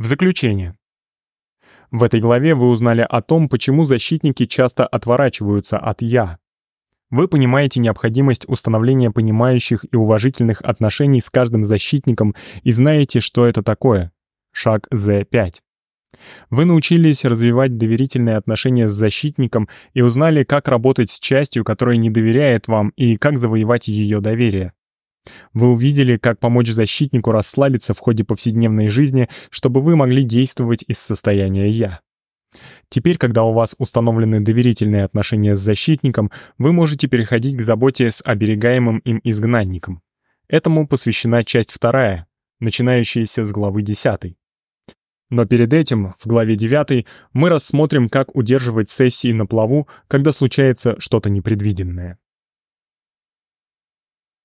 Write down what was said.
В заключение. В этой главе вы узнали о том, почему защитники часто отворачиваются от «я». Вы понимаете необходимость установления понимающих и уважительных отношений с каждым защитником и знаете, что это такое. Шаг Z5. Вы научились развивать доверительные отношения с защитником и узнали, как работать с частью, которая не доверяет вам, и как завоевать ее доверие. Вы увидели, как помочь защитнику расслабиться в ходе повседневной жизни, чтобы вы могли действовать из состояния «я». Теперь, когда у вас установлены доверительные отношения с защитником, вы можете переходить к заботе с оберегаемым им изгнанником. Этому посвящена часть вторая, начинающаяся с главы 10. Но перед этим, в главе 9, мы рассмотрим, как удерживать сессии на плаву, когда случается что-то непредвиденное.